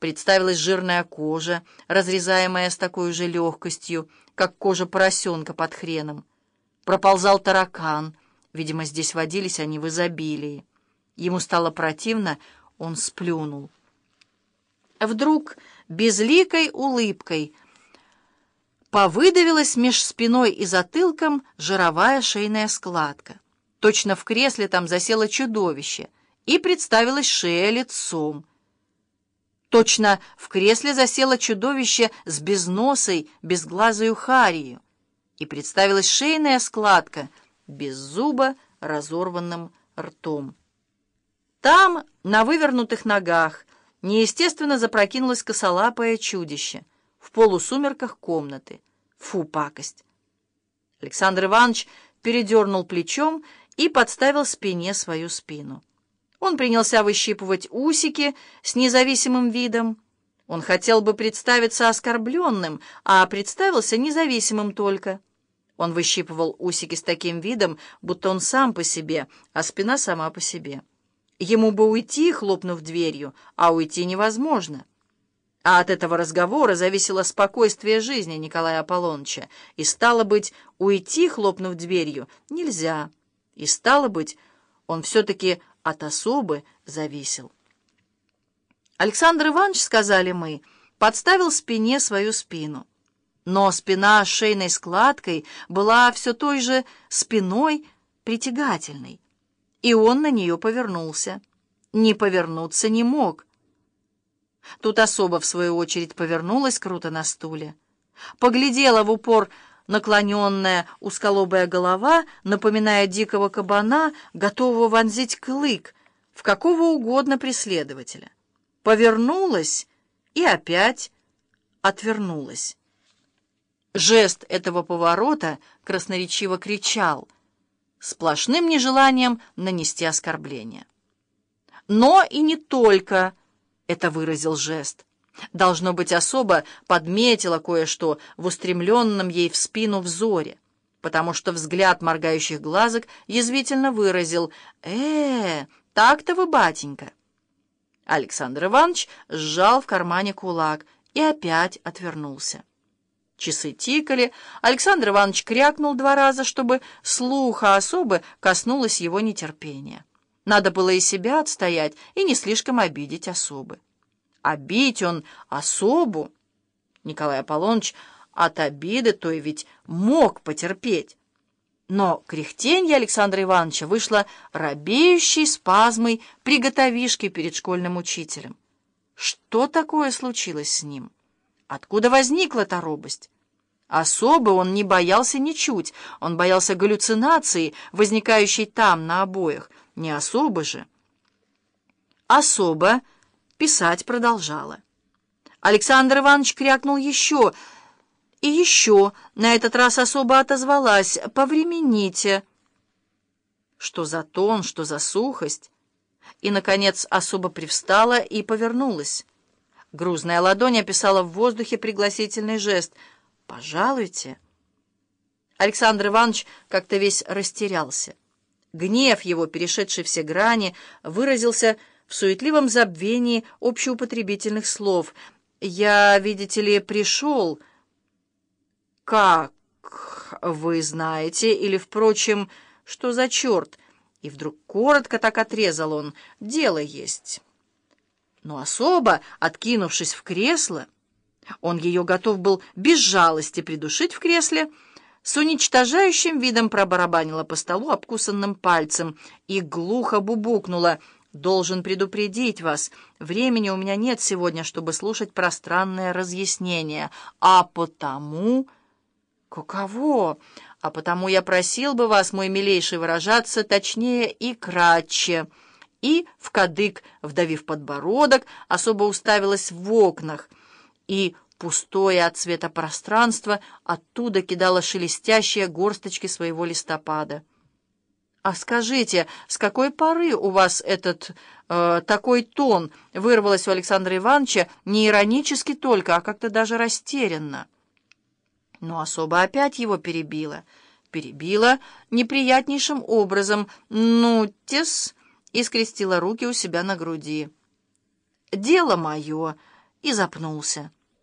Представилась жирная кожа, разрезаемая с такой же легкостью, как кожа поросенка под хреном. Проползал таракан, видимо, здесь водились они в изобилии. Ему стало противно, он сплюнул. Вдруг безликой улыбкой повыдавилась меж спиной и затылком жировая шейная складка. Точно в кресле там засело чудовище, и представилась шея лицом. Точно в кресле засело чудовище с безносой, безглазою харью, и представилась шейная складка без зуба, разорванным ртом. Там, на вывернутых ногах, неестественно запрокинулось косолапое чудище в полусумерках комнаты. Фу, пакость! Александр Иванович передернул плечом и подставил спине свою спину. Он принялся выщипывать усики с независимым видом. Он хотел бы представиться оскорбленным, а представился независимым только. Он выщипывал усики с таким видом, будто он сам по себе, а спина сама по себе. Ему бы уйти, хлопнув дверью, а уйти невозможно. А от этого разговора зависело спокойствие жизни Николая Аполлоныча. И, стало быть, уйти, хлопнув дверью, нельзя. И, стало быть, он все-таки от особы зависел. Александр Иванович, сказали мы, подставил спине свою спину. Но спина с шейной складкой была все той же спиной притягательной, и он на нее повернулся. Не повернуться не мог. Тут особо, в свою очередь, повернулась круто на стуле, поглядела в упор наклоненная узколобая голова, напоминая дикого кабана, готового вонзить клык в какого угодно преследователя. Повернулась и опять отвернулась. Жест этого поворота красноречиво кричал, сплошным нежеланием нанести оскорбление. Но и не только это выразил жест. Должно быть, особо подметила кое-что в устремленном ей в спину взоре, потому что взгляд моргающих глазок язвительно выразил «Э, так-то вы, батенька!» Александр Иванович сжал в кармане кулак и опять отвернулся. Часы тикали, Александр Иванович крякнул два раза, чтобы слуха особы коснулось его нетерпения. Надо было и себя отстоять, и не слишком обидеть особы. Обить он особу. Николай Аполлоныч от обиды той ведь мог потерпеть. Но кряхтенье Александра Ивановича вышло робеющей спазмой приготовишки перед школьным учителем. Что такое случилось с ним? Откуда возникла та робость? Особо он не боялся ничуть, он боялся галлюцинации, возникающей там, на обоях, не особо же. Особо писать продолжала. Александр Иванович крякнул еще и еще, на этот раз особо отозвалась «повремените». Что за тон, что за сухость. И, наконец, особо привстала и повернулась. Грузная ладонь описала в воздухе пригласительный жест «Пожалуйте». Александр Иванович как-то весь растерялся. Гнев его, перешедший все грани, выразился в суетливом забвении общеупотребительных слов. «Я, видите ли, пришел...» «Как вы знаете?» Или, впрочем, «Что за черт?» И вдруг коротко так отрезал он. «Дело есть». Но особо, откинувшись в кресло, он ее готов был без жалости придушить в кресле, с уничтожающим видом пробарабанила по столу обкусанным пальцем и глухо бубукнула — Должен предупредить вас, времени у меня нет сегодня, чтобы слушать пространное разъяснение, а потому... Каково? А потому я просил бы вас, мой милейший, выражаться точнее и кратче. И в кадык, вдавив подбородок, особо уставилась в окнах, и пустое от цвета пространство оттуда кидало шелестящие горсточки своего листопада. «А скажите, с какой поры у вас этот э, такой тон?» вырвалось у Александра Ивановича не иронически только, а как-то даже растерянно. Но особо опять его перебила. Перебила неприятнейшим образом. «Ну, тес!» и скрестила руки у себя на груди. «Дело мое!» и запнулся.